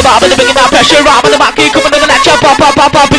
the bar, but the bringing that pressure up on the back, keep coming in the next pop, pop, pop, pop,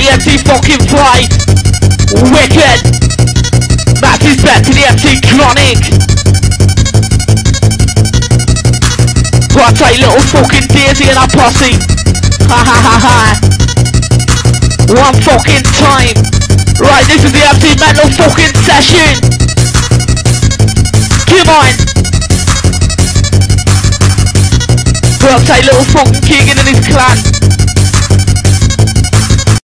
The EMT fucking pride. Wicked. That is better than EMT chronic. Got a little fucking daisy and a posse. Ha ha ha ha. One fucking time. Right this is the empty mental fucking session. Come on. Got a little fucking king in his clan.